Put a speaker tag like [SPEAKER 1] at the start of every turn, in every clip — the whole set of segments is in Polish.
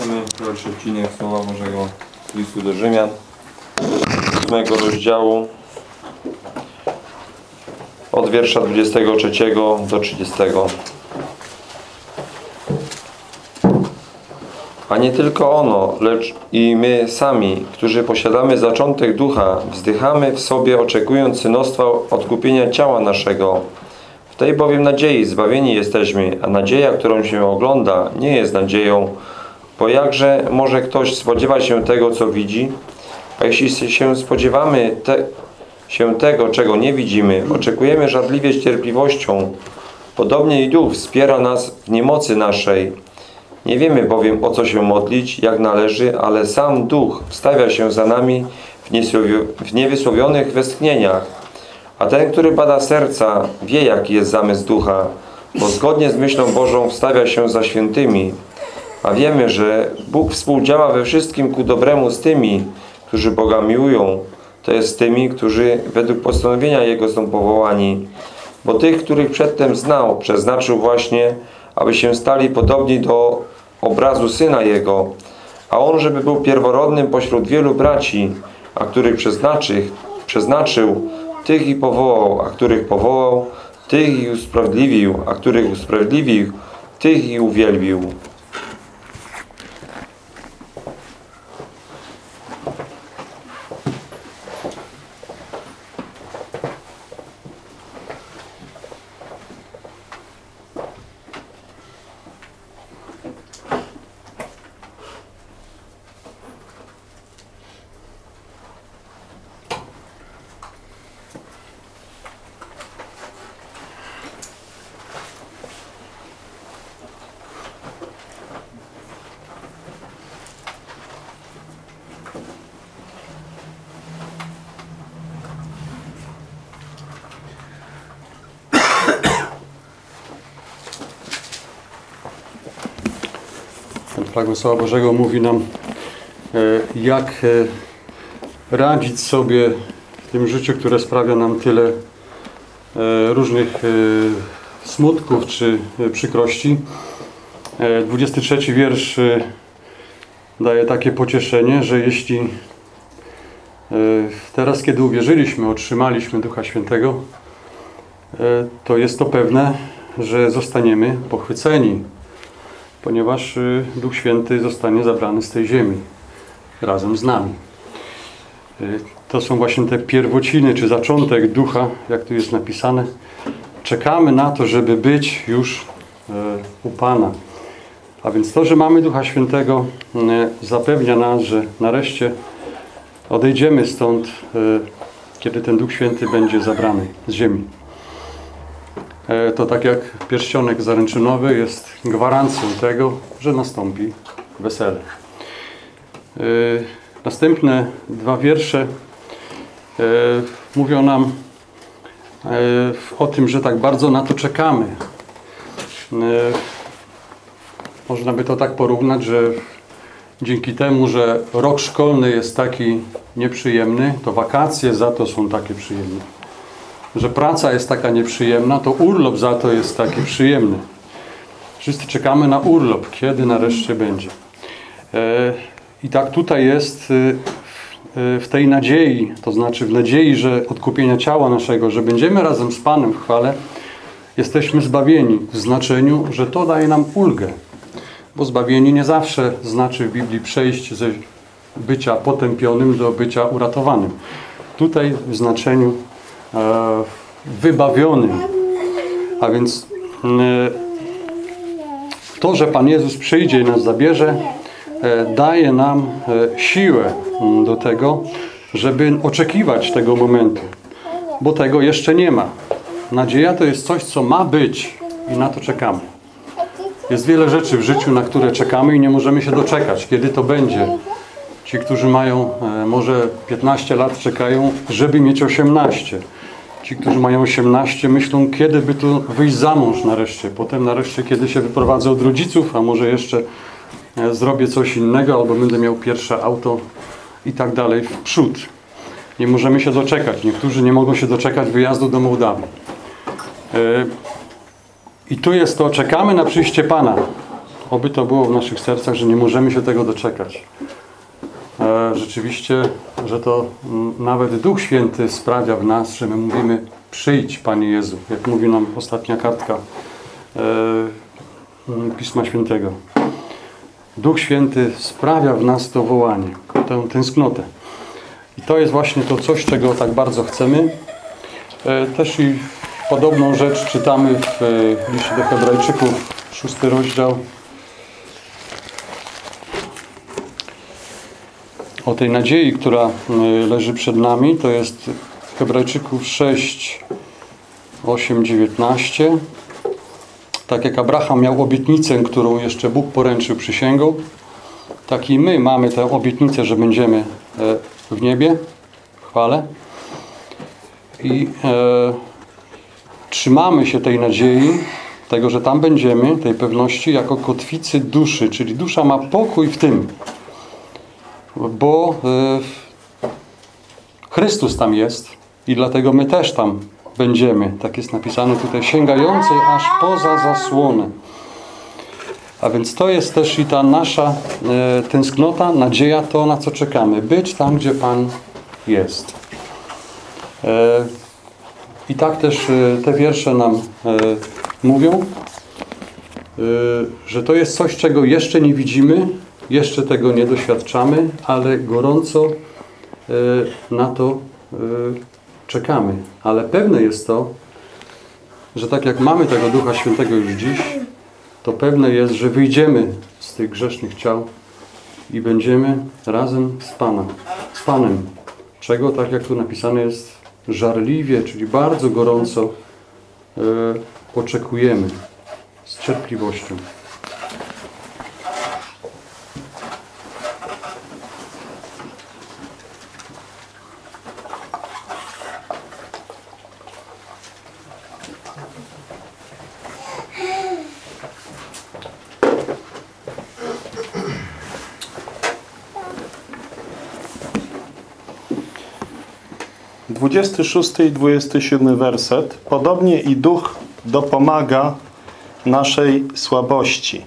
[SPEAKER 1] Mamy pierwszy odcinek Słowa Bożego listu do Rzymian, 8 rozdziału, od wiersza 23 do 30. A nie tylko ono, lecz i my sami, którzy posiadamy zaczątek ducha, wzdychamy w sobie, oczekując synostwa odkupienia ciała naszego. W tej bowiem nadziei zbawieni jesteśmy, a nadzieja, którą się ogląda, nie jest nadzieją, bo jakże może ktoś spodziewać się tego, co widzi? A jeśli się spodziewamy te, się tego, czego nie widzimy, oczekujemy żarliwie z cierpliwością. Podobnie i Duch wspiera nas w niemocy naszej. Nie wiemy bowiem o co się modlić, jak należy, ale sam Duch wstawia się za nami w niewysłowionych westchnieniach. A ten, który bada serca, wie jaki jest zamysł Ducha, bo zgodnie z myślą Bożą wstawia się za świętymi. A wiemy, że Bóg współdziała we wszystkim ku dobremu z tymi, którzy Boga miłują, to jest z tymi, którzy według postanowienia Jego są powołani. Bo tych, których przedtem znał, przeznaczył właśnie, aby się stali podobni do obrazu Syna Jego, a On, żeby był pierworodnym pośród wielu braci, a których przeznaczy, przeznaczył, tych i powołał, a których powołał, tych i usprawiedliwił, a których usprawiedliwił, tych i uwielbił.
[SPEAKER 2] Fragment Słowa Bożego mówi nam, e, jak e, radzić sobie w tym życiu, które sprawia nam tyle e, różnych smutków czy przykrości. E, 23 wiersz daje takie pocieszenie, że jeśli teraz, kiedy uwierzyliśmy, otrzymaliśmy Ducha Świętego, to jest to pewne, że zostaniemy pochwyceni ponieważ y, Duch Święty zostanie zabrany z tej ziemi razem z nami. Y, To są właśnie te pierwociny, czy zaczątek Ducha, jak tu jest napisane. Czekamy na to, żeby być już y, u Pana. A więc to, że mamy Ducha Świętego zapewnia nas, że nareszcie odejdziemy stąd, kiedy ten Duch Święty będzie zabrany z ziemi. E, to tak jak pierścionek zaręczynowy jest gwarancją tego, że nastąpi wesele. E, Następne dwa wiersze e, mówią nam o tym, że tak bardzo na to czekamy. Można by to tak porównać, że dzięki temu, że rok szkolny jest taki nieprzyjemny, to wakacje za to są takie przyjemne że praca jest taka nieprzyjemna, to urlop za to jest taki przyjemny. Wszyscy czekamy na urlop, kiedy nareszcie będzie. E, I tak tutaj jest e, e, w tej nadziei, to znaczy w nadziei, że odkupienia ciała naszego, że będziemy razem z Panem w chwale, jesteśmy zbawieni w znaczeniu, że to daje nam ulgę. Bo zbawieni nie zawsze znaczy w Biblii przejść ze bycia potępionym do bycia uratowanym. Tutaj w znaczeniu wybawionym. A więc e, to, że Pan Jezus przyjdzie i nas zabierze, e, daje nam e, siłę m, do tego, żeby oczekiwać tego momentu, bo tego jeszcze nie ma. Nadzieja to jest coś, co ma być i na to czekamy. Jest wiele rzeczy w życiu, na które czekamy i nie możemy się doczekać, kiedy to będzie. Ci, którzy mają e, może 15 lat, czekają, żeby mieć 18. Ci, którzy mają 18, myślą, kiedy by tu wyjść za mąż nareszcie. Potem nareszcie, kiedy się wyprowadzę od rodziców, a może jeszcze e, zrobię coś innego, albo będę miał pierwsze auto i tak dalej w przód. Nie możemy się doczekać. Niektórzy nie mogą się doczekać wyjazdu do Mołdawii. E, I tu jest to, czekamy na przyjście Pana. oby to było w naszych sercach, że nie możemy się tego doczekać. E, rzeczywiście, że to mm, nawet Duch Święty sprawia w nas, że my mówimy przyjdź Panie Jezu, jak mówi nam ostatnia kartka e, mm, Pisma Świętego. Duch Święty sprawia w nas to wołanie, tę tęsknotę. I to jest właśnie to coś, czego tak bardzo chcemy. E, Też i podobną rzecz czytamy w liście do Hebrajczyków, szósty rozdział. O tej nadziei, która e, leży przed nami, to jest Hebrajczyków 6, 8, 19. Tak jak Abraham miał obietnicę, którą jeszcze Bóg poręczył przysięgą, tak i my mamy tę obietnicę, że będziemy e, w niebie, w chwale. I e, trzymamy się tej nadziei, tego, że tam będziemy, tej pewności, jako kotwicy duszy, czyli dusza ma pokój w tym, bo e, Chrystus tam jest i dlatego my też tam będziemy. Tak jest napisane tutaj, sięgającej aż poza zasłonę. A więc to jest też i ta nasza e, tęsknota, nadzieja, to na co czekamy. Być tam, gdzie Pan jest. E, I tak też e, te wiersze nam e, mówią, że to jest coś, czego jeszcze nie widzimy, jeszcze tego nie doświadczamy, ale gorąco e, na to e, czekamy. Ale pewne jest to, że tak jak mamy tego Ducha Świętego już dziś, to pewne jest, że wyjdziemy z tych grzesznych ciał i będziemy razem z Panem. Z Panem. Czego, tak jak tu napisane jest, żarliwie, czyli bardzo gorąco e, oczekujemy z cierpliwością.
[SPEAKER 3] Dwudziesty szósty i 27 werset. Podobnie i duch dopomaga naszej słabości.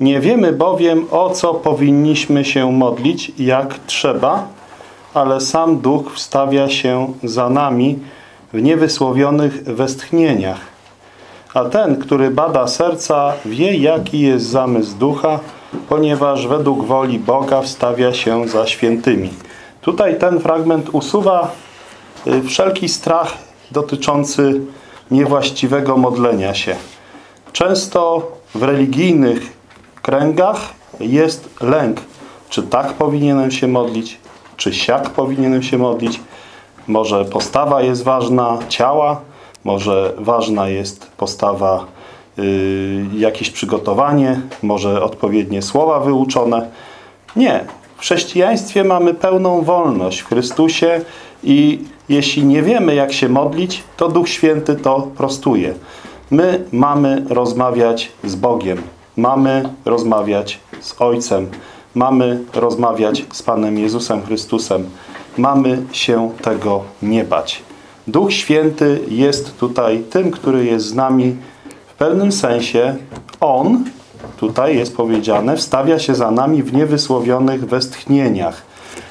[SPEAKER 3] Nie wiemy bowiem, o co powinniśmy się modlić, jak trzeba, ale sam duch wstawia się za nami w niewysłowionych westchnieniach. A ten, który bada serca, wie, jaki jest zamysł ducha, ponieważ według woli Boga wstawia się za świętymi. Tutaj ten fragment usuwa wszelki strach dotyczący niewłaściwego modlenia się. Często w religijnych kręgach jest lęk, czy tak powinienem się modlić, czy siak powinienem się modlić. Może postawa jest ważna ciała, może ważna jest postawa, y, jakieś przygotowanie, może odpowiednie słowa wyuczone. Nie. W chrześcijaństwie mamy pełną wolność w Chrystusie i jeśli nie wiemy, jak się modlić, to Duch Święty to prostuje. My mamy rozmawiać z Bogiem. Mamy rozmawiać z Ojcem. Mamy rozmawiać z Panem Jezusem Chrystusem. Mamy się tego nie bać. Duch Święty jest tutaj tym, który jest z nami w pewnym sensie. On, tutaj jest powiedziane, wstawia się za nami w niewysłowionych westchnieniach.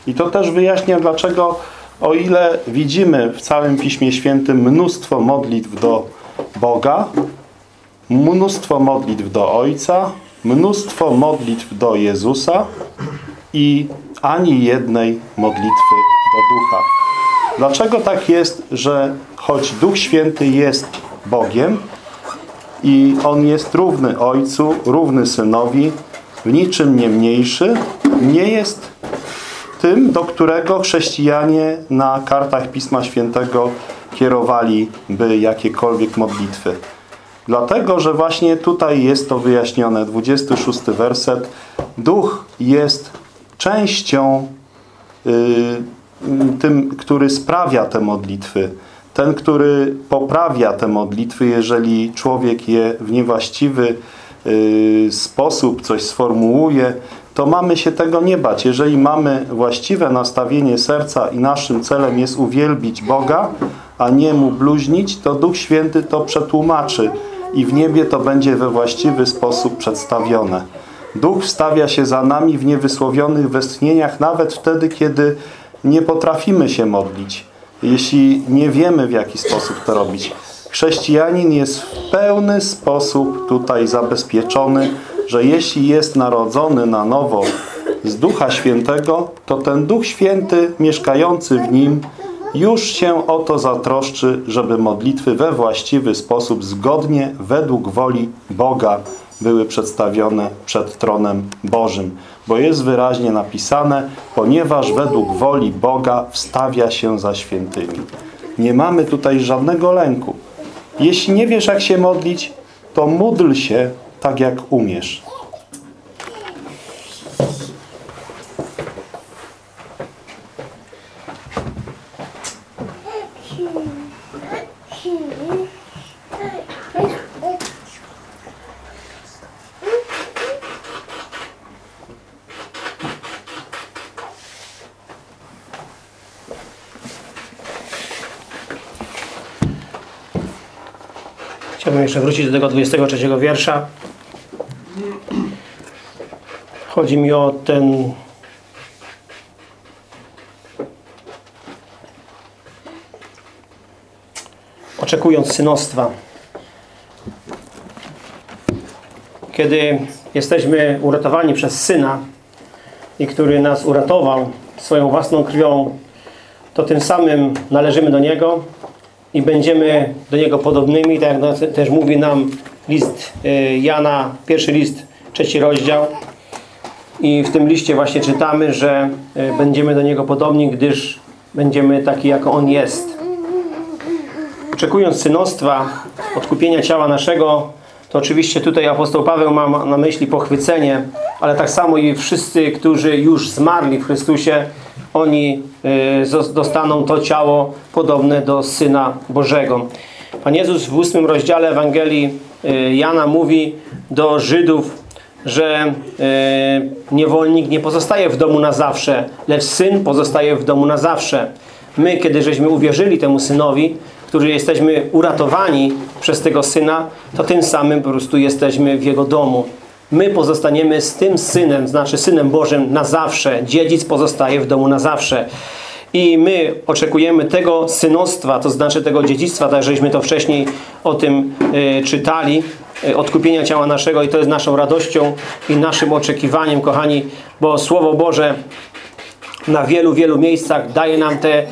[SPEAKER 3] I to też wyjaśnia, dlaczego o ile widzimy w całym Piśmie Świętym mnóstwo modlitw do Boga, mnóstwo modlitw do Ojca, mnóstwo modlitw do Jezusa i ani jednej modlitwy do Ducha. Dlaczego tak jest, że choć Duch Święty jest Bogiem i On jest równy Ojcu, równy Synowi, w niczym nie mniejszy, nie jest tym, do którego chrześcijanie na kartach Pisma Świętego kierowaliby jakiekolwiek modlitwy. Dlatego, że właśnie tutaj jest to wyjaśnione, 26 werset. Duch jest częścią y, tym, który sprawia te modlitwy. Ten, który poprawia te modlitwy, jeżeli człowiek je w niewłaściwy y, sposób coś sformułuje, to mamy się tego nie bać. Jeżeli mamy właściwe nastawienie serca i naszym celem jest uwielbić Boga, a nie Mu bluźnić, to Duch Święty to przetłumaczy i w niebie to będzie we właściwy sposób przedstawione. Duch wstawia się za nami w niewysłowionych westchnieniach nawet wtedy, kiedy nie potrafimy się modlić, jeśli nie wiemy w jaki sposób to robić. Chrześcijanin jest w pełny sposób tutaj zabezpieczony, że jeśli jest narodzony na nowo z Ducha Świętego, to ten Duch Święty mieszkający w nim już się o to zatroszczy, żeby modlitwy we właściwy sposób, zgodnie, według woli Boga były przedstawione przed tronem Bożym. Bo jest wyraźnie napisane, ponieważ według woli Boga wstawia się za świętymi. Nie mamy tutaj żadnego lęku. Jeśli nie wiesz, jak się modlić, to módl się tak, jak umiesz.
[SPEAKER 4] Chciałbym jeszcze wrócić do tego 23 wiersza. Chodzi mi o ten oczekując synostwa. Kiedy jesteśmy uratowani przez Syna i który nas uratował swoją własną krwią, to tym samym należymy do Niego i będziemy do Niego podobnymi, tak jak też mówi nam list y, Jana, pierwszy list, trzeci rozdział. I w tym liście właśnie czytamy, że y, będziemy do Niego podobni, gdyż będziemy taki, jako On jest. Oczekując synostwa, odkupienia ciała naszego, to oczywiście tutaj apostoł Paweł ma na myśli pochwycenie, ale tak samo i wszyscy, którzy już zmarli w Chrystusie, oni zos- dostaną to ciało podobne do Syna Bożego. Pan Jezus w ósmym rozdziale Ewangelii y, Jana mówi do Żydów, że y, niewolnik nie pozostaje w domu na zawsze, lecz syn pozostaje w domu na zawsze. My, kiedy żeśmy uwierzyli temu synowi, którzy jesteśmy uratowani przez tego syna, to tym samym po prostu jesteśmy w jego domu. My pozostaniemy z tym synem, znaczy synem Bożym na zawsze. Dziedzic pozostaje w domu na zawsze. I my oczekujemy tego synostwa, to znaczy tego dziedzictwa, tak żeśmy to wcześniej o tym y, czytali, odkupienia ciała naszego i to jest naszą radością i naszym oczekiwaniem, kochani, bo Słowo Boże na wielu, wielu miejscach daje nam te,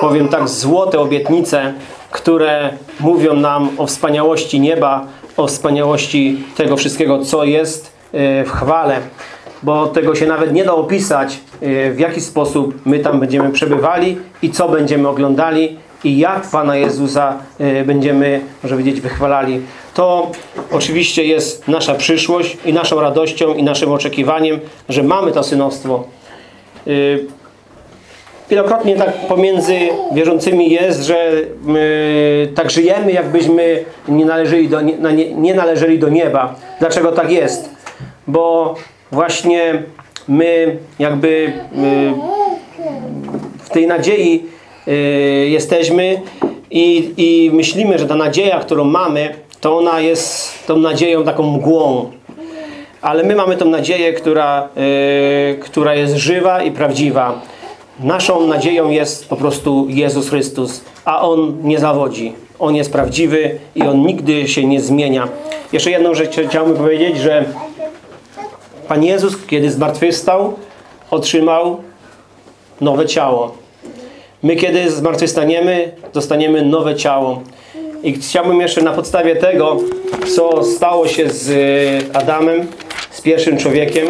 [SPEAKER 4] powiem tak, złote obietnice, które mówią nam o wspaniałości nieba, o wspaniałości tego wszystkiego, co jest y, w chwale. Bo tego się nawet nie da opisać, y, w jaki sposób my tam będziemy przebywali i co będziemy oglądali i jak Pana Jezusa będziemy, może powiedzieć, wychwalali. To oczywiście jest nasza przyszłość i naszą radością i naszym oczekiwaniem, że mamy to synostwo. Y, Wielokrotnie tak pomiędzy wierzącymi jest, że tak żyjemy, jakbyśmy nie należeli do, nie, nie należeli do nieba. Dlaczego tak jest? Bo właśnie my jakby y, w tej nadziei y, jesteśmy i, i myślimy, że ta nadzieja, którą mamy, to ona jest tą nadzieją taką mgłą. Ale my mamy tą nadzieję, która, y, która jest żywa i prawdziwa. Naszą nadzieją jest po prostu Jezus Chrystus, a On nie zawodzi. On jest prawdziwy i On nigdy się nie zmienia. Jeszcze jedną rzecz chciałbym powiedzieć, że Pan Jezus, kiedy zmartwychwstał, otrzymał nowe ciało. My, kiedy zmartwychwstaniemy, dostaniemy nowe ciało. I chciałbym jeszcze na podstawie tego, co stało się z y, Adamem, z pierwszym człowiekiem,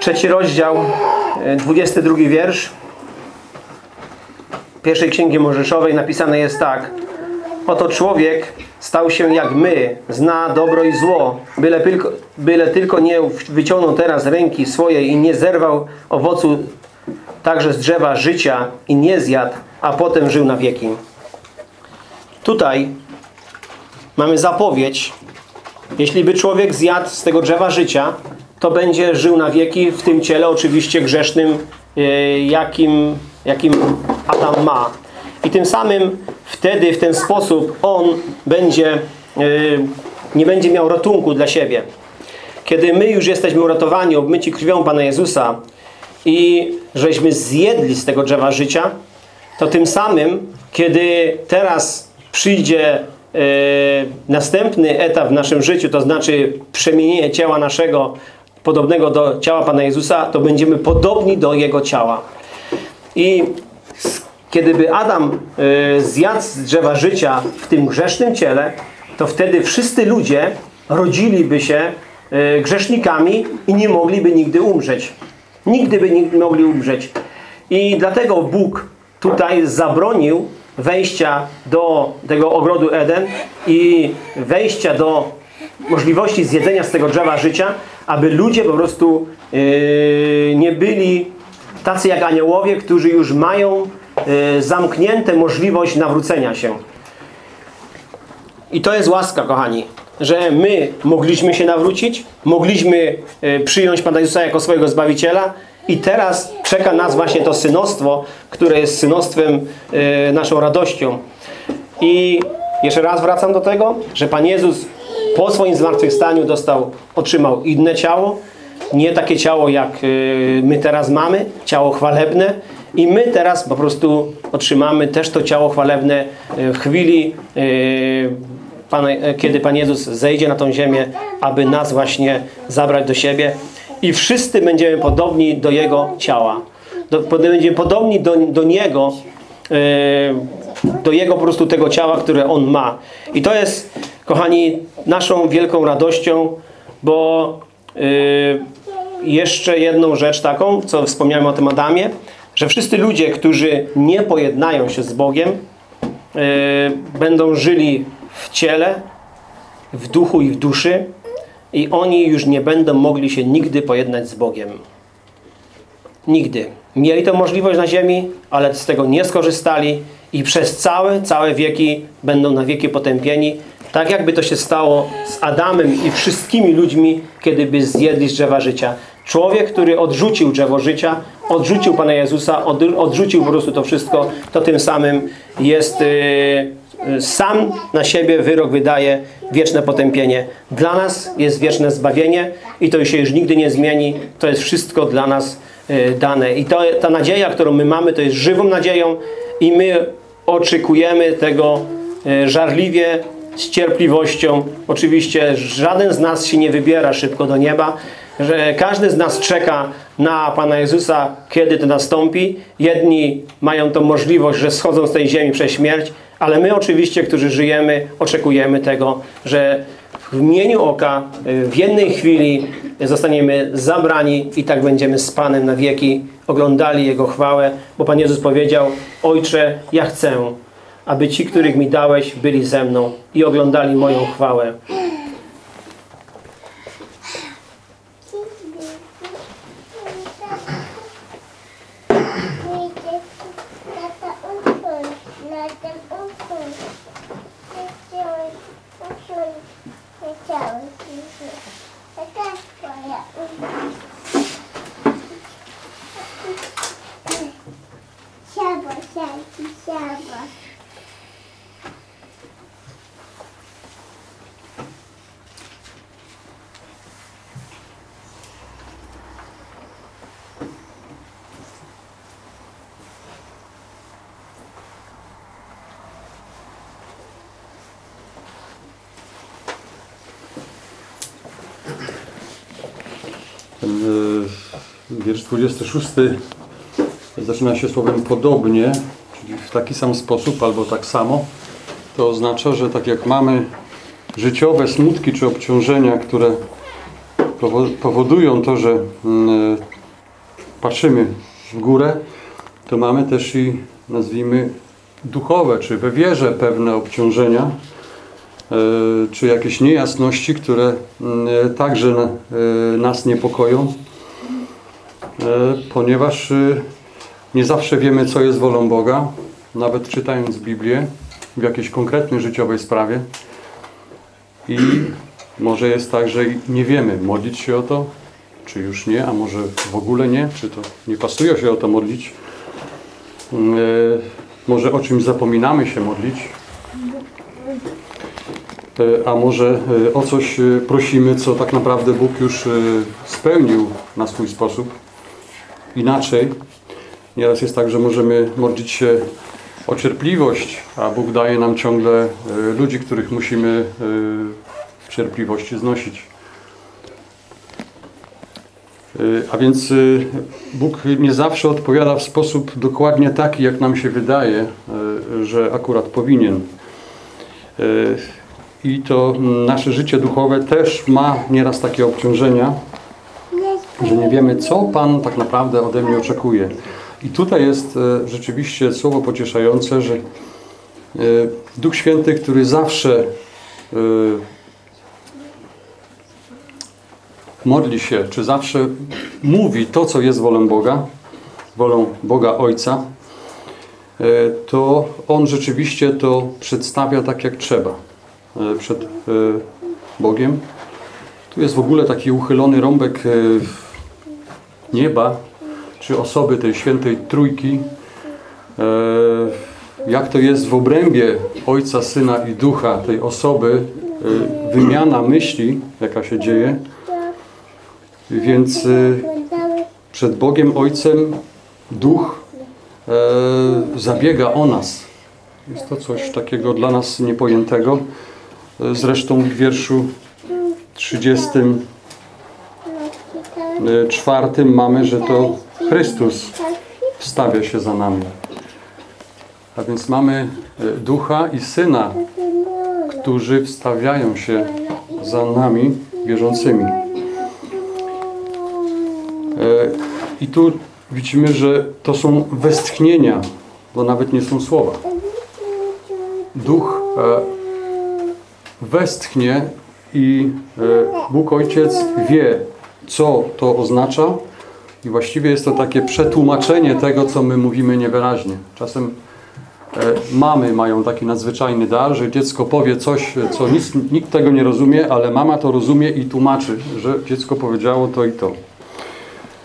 [SPEAKER 4] Trzeci rozdział, e, 22 wiersz pierwszej Księgi Mojżeszowej napisane jest tak. Oto człowiek stał się jak my, zna dobro i zło, byle tylko, byle tylko nie wyciągnął teraz ręki swojej i nie zerwał owocu także z drzewa życia i nie zjadł, a potem żył na wieki. Tutaj mamy zapowiedź, jeśli by człowiek zjadł z tego drzewa życia, to będzie żył na wieki w tym ciele oczywiście grzesznym, e, jakim jakim Adam ma. I tym samym wtedy, w ten sposób on będzie, yy, nie będzie miał ratunku dla siebie. Kiedy my już jesteśmy uratowani, obmyci krwią Pana Jezusa i żeśmy zjedli z tego drzewa życia, to tym samym, kiedy teraz przyjdzie e, następny etap w naszym życiu, to znaczy przemienienie ciała naszego podobnego do ciała Pana Jezusa, to będziemy podobni do Jego ciała. I kiedyby Adam e, zjadł z drzewa życia w tym grzesznym ciele, to wtedy wszyscy ludzie rodziliby się e, grzesznikami i nie mogliby nigdy umrzeć. Nigdy by nie mogli umrzeć. I dlatego Bóg tutaj zabronił wejścia do tego ogrodu Eden i wejścia do możliwości zjedzenia z tego drzewa życia, aby ludzie po prostu yy, nie byli tacy jak aniołowie, którzy już mają zamknięte możliwość nawrócenia się. I to jest łaska, kochani, że my mogliśmy się nawrócić, mogliśmy e, przyjąć Pana Jezusa jako swojego Zbawiciela i teraz czeka nas właśnie to synostwo, które jest synostwem, e, naszą radością. I jeszcze raz wracam do tego, że Pan Jezus po swoim zmartwychwstaniu dostał, otrzymał inne ciało, nie takie ciało jak my teraz mamy, ciało chwalebne i my teraz po prostu otrzymamy też to ciało chwalebne e, w chwili e, e, kiedy Pan Jezus zejdzie na tą ziemię, aby nas właśnie zabrać do siebie i wszyscy będziemy podobni do Jego ciała. Będziemy podobni do, do Niego, do Jego po prostu tego ciała, które On ma. I to jest, kochani, naszą wielką radością, bo jeszcze jedną rzecz taką, co wspomniałem o tym Adamie, że wszyscy ludzie, którzy nie pojednają się z Bogiem, e, będą żyli w ciele, w duchu i w duszy i oni już nie będą mogli się nigdy pojednać z Bogiem. Nigdy. Mieli tę możliwość na ziemi, ale z tego nie skorzystali i przez całe, całe wieki będą na wieki potępieni. Tak jakby to się stało z Adamem i wszystkimi ludźmi, kiedy by zjedli z drzewa życia. Człowiek, który odrzucił drzewo życia, odrzucił Pana Jezusa, od, odrzucił po prostu to wszystko, to tym samym jest yy, sam na siebie wyrok wydaje wieczne potępienie. Dla nas jest wieczne zbawienie i to się już nigdy nie zmieni. To jest wszystko dla nas y, dane. I to, ta nadzieja, którą my mamy, to jest żywą nadzieją i my oczekujemy tego y, żarliwie, z cierpliwością. Oczywiście żaden z nas się nie wybiera szybko do nieba, że każdy z nas czeka na Pana Jezusa, kiedy to nastąpi. Jedni mają tą możliwość, że schodzą z tej ziemi przez śmierć, ale my oczywiście, którzy żyjemy, oczekujemy tego, że w mieniu oka, w jednej chwili zostaniemy zabrani i tak będziemy z Panem na wieki oglądali Jego chwałę, bo Pan Jezus powiedział, Ojcze, ja chcę, aby ci, których mi dałeś, byli ze mną i oglądali moją chwałę.
[SPEAKER 5] Tata usuń, na tym usuń. Nie chciałeś usuń, nie chciałeś usuń. Tata twoja usuń. Siabo, siaki, siabo.
[SPEAKER 2] Ten y, wiersz 26 zaczyna się słowem podobnie, czyli w taki sam sposób albo tak samo. To oznacza, że tak jak mamy życiowe smutki czy obciążenia, które powo- powodują to, że mm, patrzymy w górę, to mamy też i nazwijmy duchowe, czy we wierze pewne obciążenia, e, czy jakieś niejasności, które mm, także e, nas niepokoją, e, ponieważ e, nie zawsze wiemy, co jest wolą Boga, nawet czytając Biblię w jakiejś konkretnej życiowej sprawie. I może jest tak, że nie wiemy modlić się o to, czy już nie, a może w ogóle nie, czy to nie pasuje się o to modlić. może o czymś zapominamy się modlić, E, a może e, o coś e, prosimy, co tak naprawdę Bóg już e, spełnił na swój sposób. Inaczej, nieraz jest tak, że możemy modlić się o cierpliwość, a Bóg daje nam ciągle e, ludzi, których musimy e, w cierpliwości znosić. Y, A więc Bóg nie zawsze odpowiada w sposób dokładnie taki, jak nam się wydaje, że akurat powinien. I to nasze życie duchowe też ma nieraz takie obciążenia, że nie wiemy, co Pan tak naprawdę ode mnie oczekuje. I tutaj jest e, rzeczywiście słowo pocieszające, że e, Duch Święty, który zawsze e, modli się, czy zawsze mówi to, co jest wolą Boga, wolą Boga Ojca, to On rzeczywiście to przedstawia tak, jak trzeba przed Bogiem. Tu jest w ogóle taki uchylony rąbek e, nieba, czy osoby tej świętej trójki. E, Jak to jest w obrębie Ojca, Syna i Ducha tej osoby, e, wymiana myśli, jaka się dzieje. Więc przed Bogiem Ojcem Duch zabiega o nas. Jest to coś takiego dla nas niepojętego. Zresztą w wierszu 30 e, mamy, że to Chrystus wstawia się za nami. A więc mamy e, Ducha i Syna, którzy wstawiają się za nami wierzącymi. E, I tu widzimy, że to są westchnienia, bo nawet nie są słowa. Duch westchnie i e, Bóg Ojciec wie, co to oznacza i właściwie jest to takie przetłumaczenie tego, co my mówimy niewyraźnie. Czasem e, mamy mają taki nadzwyczajny dar, że dziecko powie coś, co nic, nikt tego nie rozumie, ale mama to rozumie i tłumaczy, że dziecko powiedziało to i to.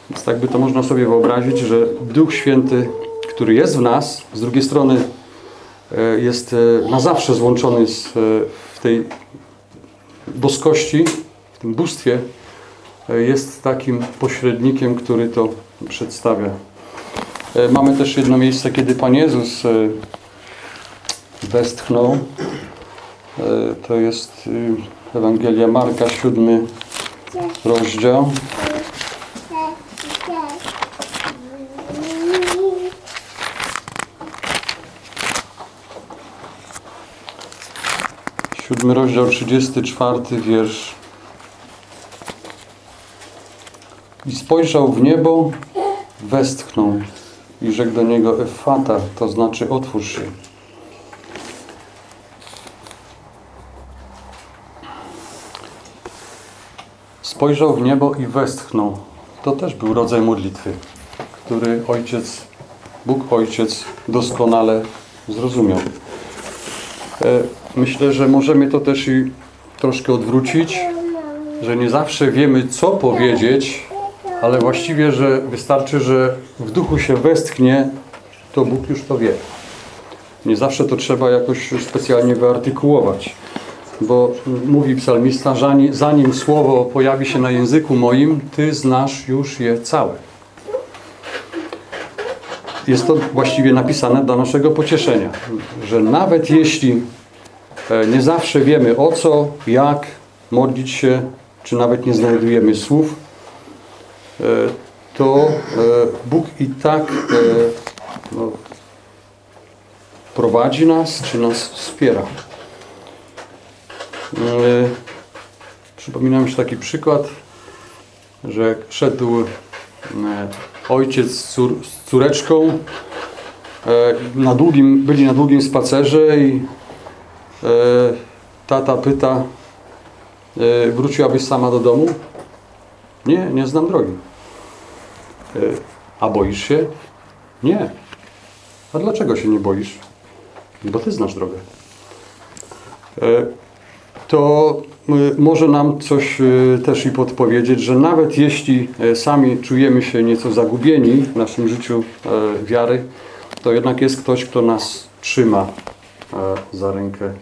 [SPEAKER 2] Więc tak by to można sobie wyobrazić, że Duch Święty, który jest w nas, z drugiej strony e, jest na zawsze złączony z, w tej boskości, w tym bóstwie, e, jest takim pośrednikiem, który to przedstawia. E, Mamy też jedno miejsce, kiedy Pan Jezus e, westchnął. To jest y, Ewangelia Marka, siódmy rozdział. Siódmy rozdział, 34 wiersz. I spojrzał w niebo, westchnął i rzekł do niego Efata, to znaczy otwórz się. Spojrzał w niebo i westchnął. To też był rodzaj modlitwy, który ojciec, Bóg Ojciec doskonale zrozumiał. Myślę, że możemy to też i troszkę odwrócić, że nie zawsze wiemy, co powiedzieć, ale właściwie, że wystarczy, że w duchu się westchnie, to Bóg już to wie. Nie zawsze to trzeba jakoś specjalnie wyartykułować, bo mówi psalmista, zanim, słowo pojawi się na języku moim, Ty znasz już je całe. Jest to właściwie napisane dla naszego pocieszenia, że nawet jeśli Nie zawsze wiemy o co, jak modlić się, czy nawet nie znajdujemy słów, e, to e, Bóg i tak e, no, prowadzi nas, czy nas wspiera. E, Przypomina mi się taki przykład, że szedł e, ojciec z, z córeczką, e, na długim, byli na długim spacerze i E, Tata pyta, e, wróciłabyś sama do domu? Nie, nie znam drogi. E, A boisz się? Nie. A dlaczego się nie boisz? Bo ty znasz drogę. E, To e, może nam coś e, też i podpowiedzieć, że nawet jeśli e, sami czujemy się nieco zagubieni w naszym życiu e, wiary, to jednak jest ktoś, kto nas trzyma e, za rękę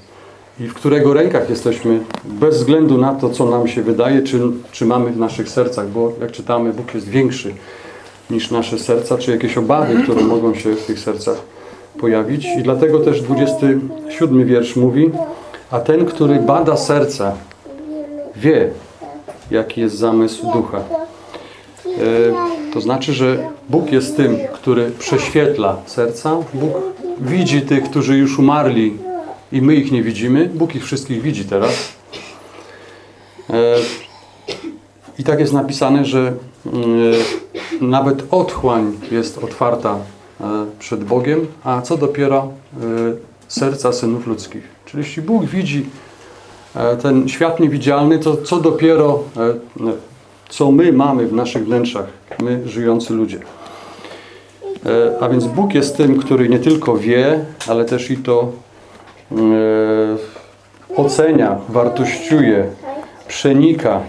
[SPEAKER 2] i w którego rękach jesteśmy bez względu na to, co nam się wydaje, czy, czy mamy w naszych sercach, bo jak czytamy, Bóg jest większy niż nasze serca, czy jakieś obawy, które mogą się w tych sercach pojawić. I dlatego też 27 wiersz mówi, a ten, który bada serca, wie, jaki jest zamysł ducha. E, To znaczy, że Bóg jest tym, który prześwietla serca. Bóg widzi tych, którzy już umarli i my ich nie widzimy. Bóg ich wszystkich widzi teraz. E, I tak jest napisane, że mm, nawet otchłań jest otwarta e, przed Bogiem, a co dopiero e, serca synów ludzkich. Czyli jeśli Bóg widzi e, ten świat niewidzialny, to co dopiero e, co my mamy w naszych wnętrzach, my żyjący ludzie. E, A więc Bóg jest tym, który nie tylko wie, ale też i to e, ocenia, wartościuje, przenika.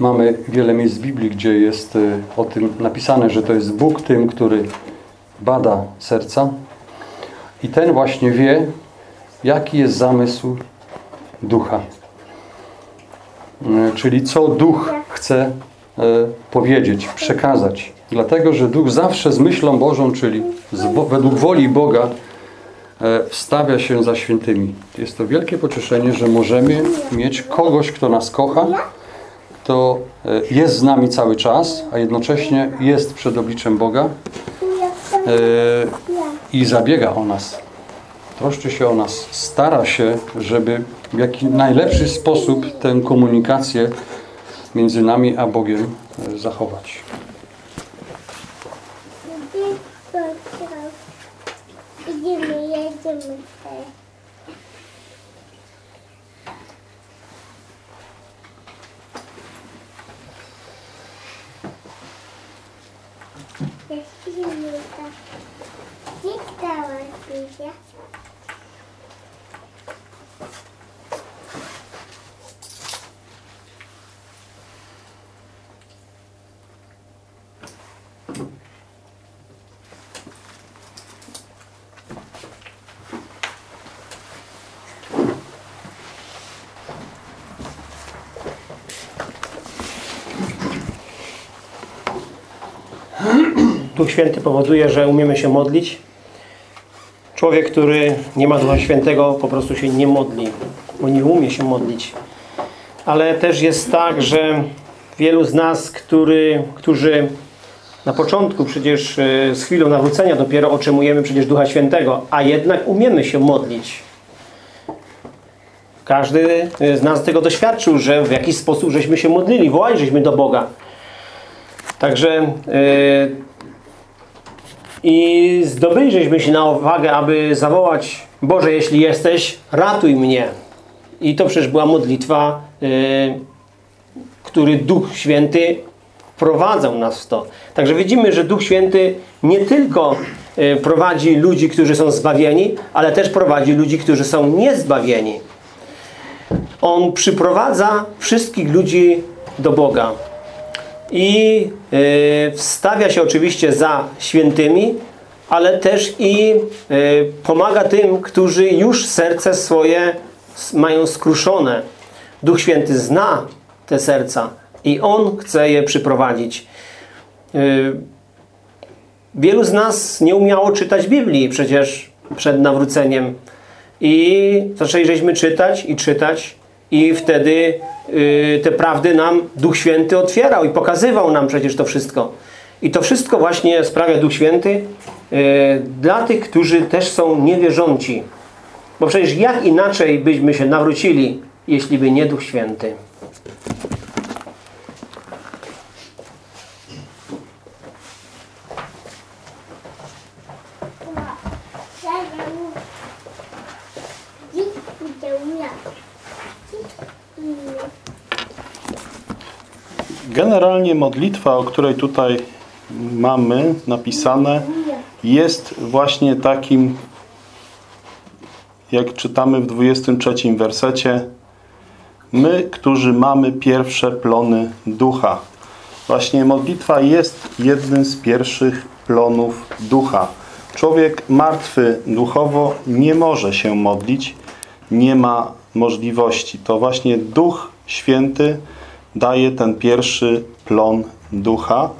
[SPEAKER 2] Mamy wiele miejsc w Biblii, gdzie jest e, o tym napisane, że to jest Bóg tym, który bada serca i ten właśnie wie, jaki jest zamysł ducha. E, czyli co duch chce e, powiedzieć, przekazać. Dlatego, że duch zawsze z myślą Bożą, czyli według woli Boga, e, wstawia się za świętymi. Jest to wielkie pocieszenie, że możemy mieć kogoś, kto nas kocha, kto e, jest z nami cały czas, a jednocześnie jest przed obliczem Boga e, i zabiega o nas. Troszczy się o nas, stara się, żeby w jaki najlepszy sposób tę komunikację między nami a Bogiem e, zachować.
[SPEAKER 5] Idziemy, jedziemy. Jeździmy tak. Gdzie stałaś, Zuzia?
[SPEAKER 4] Duch Święty powoduje, że umiemy się modlić. Człowiek, który nie ma Ducha Świętego, po prostu się nie modli, bo nie umie się modlić. Ale też jest tak, że wielu z nas, który, którzy na początku przecież e, z chwilą nawrócenia dopiero otrzymujemy przecież Ducha Świętego, a jednak umiemy się modlić. Każdy z nas tego doświadczył, że w jakiś sposób żeśmy się modlili, wołali żeśmy do Boga. Także e, i zdobyliśmy się na uwagę, aby zawołać Boże, jeśli jesteś, ratuj mnie. I to przecież była modlitwa, y, który Duch Święty wprowadzał nas w to. Także widzimy, że Duch Święty nie tylko y, prowadzi ludzi, którzy są zbawieni, ale też prowadzi ludzi, którzy są niezbawieni. On przyprowadza wszystkich ludzi do Boga i y, wstawia się oczywiście za świętymi, ale też i y, pomaga tym, którzy już serce swoje mają skruszone. Duch Święty zna te serca i On chce je przyprowadzić. Y, wielu z nas nie umiało czytać Biblii przecież przed nawróceniem i zaczęliśmy czytać i czytać i wtedy y, te prawdy nam Duch Święty otwierał i pokazywał nam przecież to wszystko. I to wszystko właśnie sprawia Duch Święty y, dla tych, którzy też są niewierząci. Bo przecież jak inaczej byśmy się nawrócili, jeśli by nie Duch Święty?
[SPEAKER 5] Dziś idę ja.
[SPEAKER 3] Generalnie modlitwa, o której tutaj mamy napisane, jest właśnie takim, jak czytamy w 23 wersecie, my, którzy mamy pierwsze plony ducha. Właśnie modlitwa jest jednym z pierwszych plonów ducha. Człowiek martwy duchowo nie może się modlić, nie ma możliwości. To właśnie Duch Święty daje ten pierwszy plon ducha.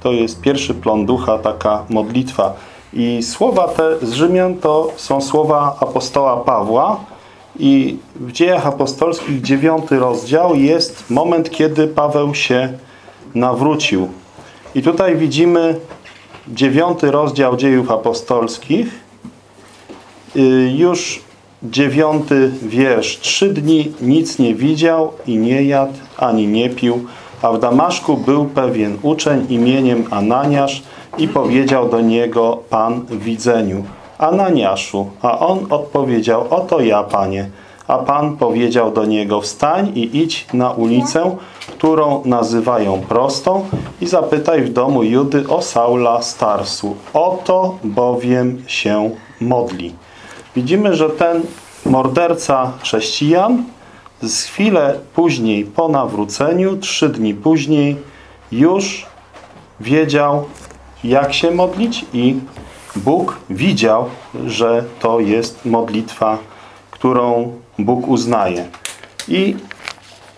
[SPEAKER 3] To jest pierwszy plon ducha, taka modlitwa. I słowa te z Rzymian to są słowa apostoła Pawła. I w dziejach apostolskich dziewiąty rozdział jest moment, kiedy Paweł się nawrócił. I tutaj widzimy dziewiąty rozdział dziejów apostolskich. Y, Już dziewiąty wiersz. Trzy dni nic nie widział i nie jadł, ani nie pił, a w Damaszku był pewien uczeń imieniem Ananiasz i powiedział do niego Pan w widzeniu. Ananiaszu, a on odpowiedział, oto ja, Panie. A Pan powiedział do niego, wstań i idź na ulicę, którą nazywają prostą i zapytaj w domu Judy o Saula Starsu. Oto bowiem się modli. Widzimy, że ten morderca chrześcijan z chwilę później po nawróceniu, trzy dni później już wiedział jak się modlić i Bóg widział, że to jest modlitwa, którą Bóg uznaje. I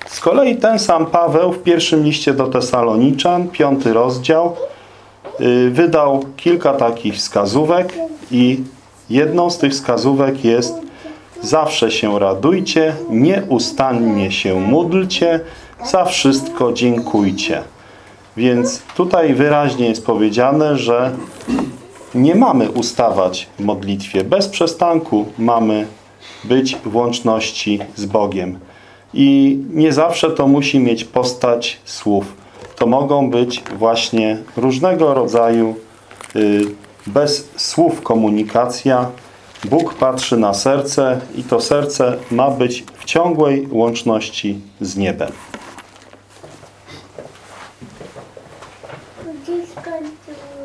[SPEAKER 3] z kolei ten sam Paweł w pierwszym liście do Tesaloniczan, piąty rozdział, y, wydał kilka takich wskazówek i jedną z tych wskazówek jest zawsze się radujcie, nieustannie się módlcie, za wszystko dziękujcie. Więc tutaj wyraźnie jest powiedziane, że nie mamy ustawać w modlitwie. Bez przestanku mamy być w łączności z Bogiem. I nie zawsze to musi mieć postać słów. To mogą być właśnie różnego rodzaju y, bez słów komunikacja. Bóg patrzy na serce i to serce ma być w ciągłej łączności z niebem.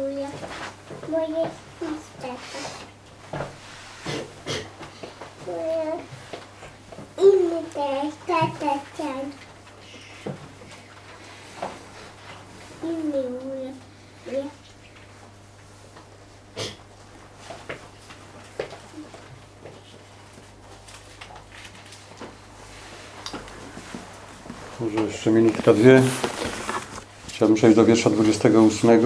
[SPEAKER 5] Dzwonię. Moje chusteczki. Moje tata chciał. Inny mówię. Nie.
[SPEAKER 2] Może minutka, dwie. Chciałbym przejść do wiersza 28.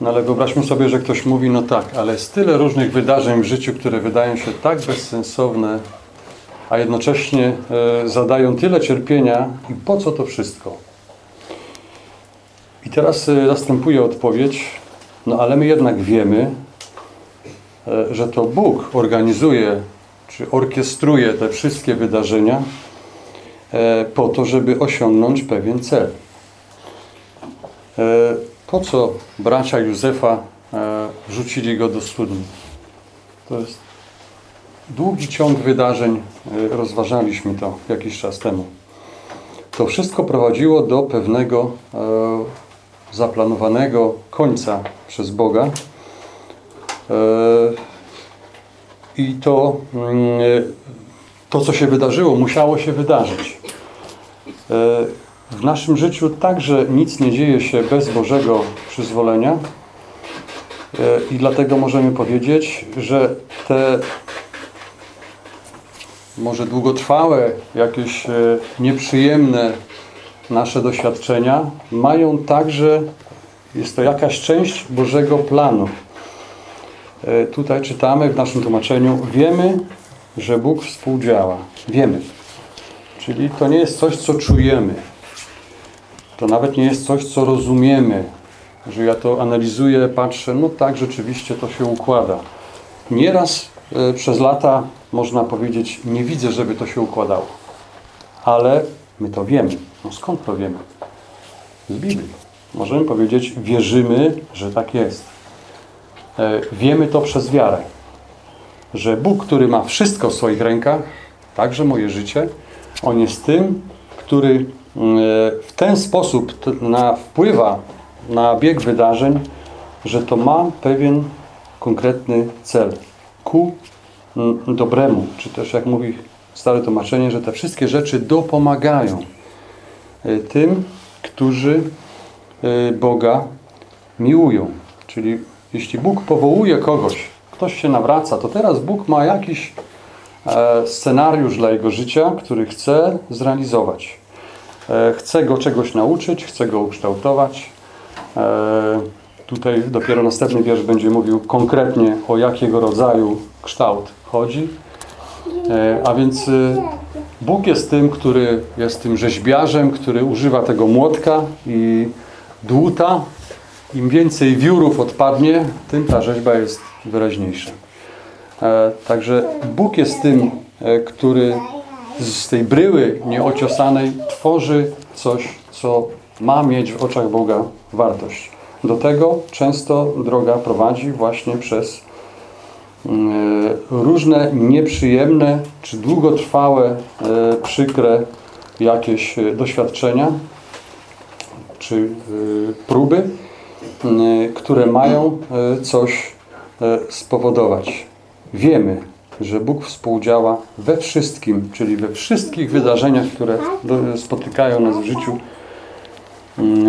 [SPEAKER 2] No ale wyobraźmy sobie, że ktoś mówi, no tak, ale jest tyle różnych wydarzeń w życiu, które wydają się tak bezsensowne, a jednocześnie e, zadają tyle cierpienia i po co to wszystko? I teraz e, następuje odpowiedź, no ale my jednak wiemy, e, że to Bóg organizuje czy orkiestruje te wszystkie wydarzenia po to, żeby osiągnąć pewien cel. E, Po co bracia Józefa e, wrzucili go do studni? To jest długi ciąg wydarzeń, e, rozważaliśmy to jakiś czas temu. To wszystko prowadziło do pewnego e, zaplanowanego końca przez Boga. E, I to, mm, e, to, co się wydarzyło, musiało się wydarzyć. E, W naszym życiu także nic nie dzieje się bez Bożego przyzwolenia E, i dlatego możemy powiedzieć, że te może długotrwałe, jakieś e, nieprzyjemne nasze doświadczenia mają także, jest to jakaś część Bożego planu. Tutaj czytamy w naszym tłumaczeniu, wiemy, że Bóg współdziała. Wiemy. Czyli to nie jest coś, co czujemy. To nawet nie jest coś, co rozumiemy. Że ja to analizuję, patrzę, no tak, rzeczywiście to się układa. Nieraz e, przez lata można powiedzieć, nie widzę, żeby to się układało. Ale my to wiemy. No skąd to wiemy? Z Biblii. Możemy powiedzieć, wierzymy, że tak jest. E, Wiemy to przez wiarę. Że Bóg, który ma wszystko w swoich rękach, także moje życie, On jest tym, który e, w ten sposób na, wpływa na bieg wydarzeń, że to ma pewien konkretny cel ku mm, dobremu, czy też jak mówi stare tłumaczenie, że te wszystkie rzeczy dopomagają e, tym, którzy e, Boga miłują. Czyli Jeśli Bóg powołuje kogoś, ktoś się nawraca, to teraz Bóg ma jakiś scenariusz dla jego życia, który chce zrealizować. E, chce go czegoś nauczyć, chce go ukształtować. E, tutaj dopiero następny wiersz będzie mówił konkretnie o jakiego rodzaju kształt chodzi. E, a więc e, Bóg jest tym, który jest tym rzeźbiarzem, który używa tego młotka i dłuta. Im więcej wiórów odpadnie, tym ta rzeźba jest wyraźniejsza. E, Także Bóg jest tym, e, który z tej bryły nieociosanej tworzy coś, co ma mieć w oczach Boga wartość. Do tego często droga prowadzi właśnie przez mm, różne nieprzyjemne czy długotrwałe, e, przykre jakieś e, doświadczenia czy e, próby, m, które mają e, coś e, spowodować. Wiemy, że Bóg współdziała we wszystkim, czyli we wszystkich wydarzeniach, które spotykają nas w życiu m,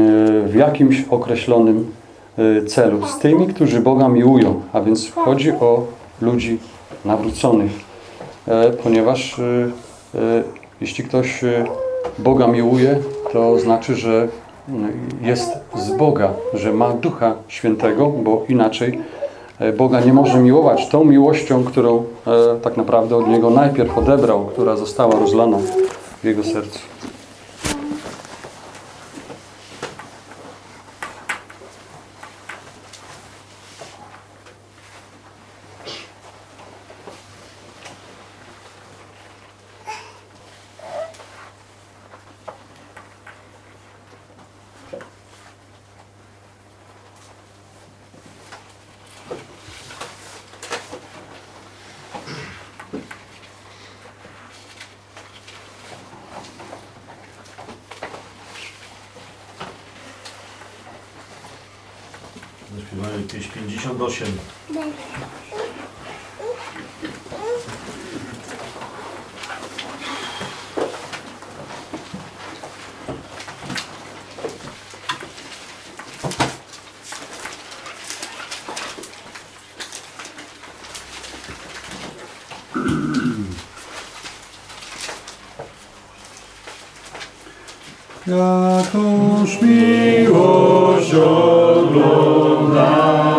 [SPEAKER 2] w jakimś określonym e, celu. Z tymi, którzy Boga miłują, a więc chodzi o ludzi nawróconych. E, Ponieważ e, jeśli ktoś Boga miłuje, to znaczy, że mm, jest z Boga, że ma Ducha Świętego, bo inaczej Boga nie może miłować tą miłością, którą e, tak naprawdę od Niego najpierw odebrał, która została rozlana w Jego sercu. Καθώς όλον τα.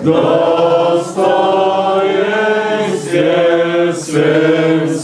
[SPEAKER 2] W dostojeństwie swym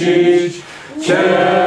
[SPEAKER 2] nosić, cierpień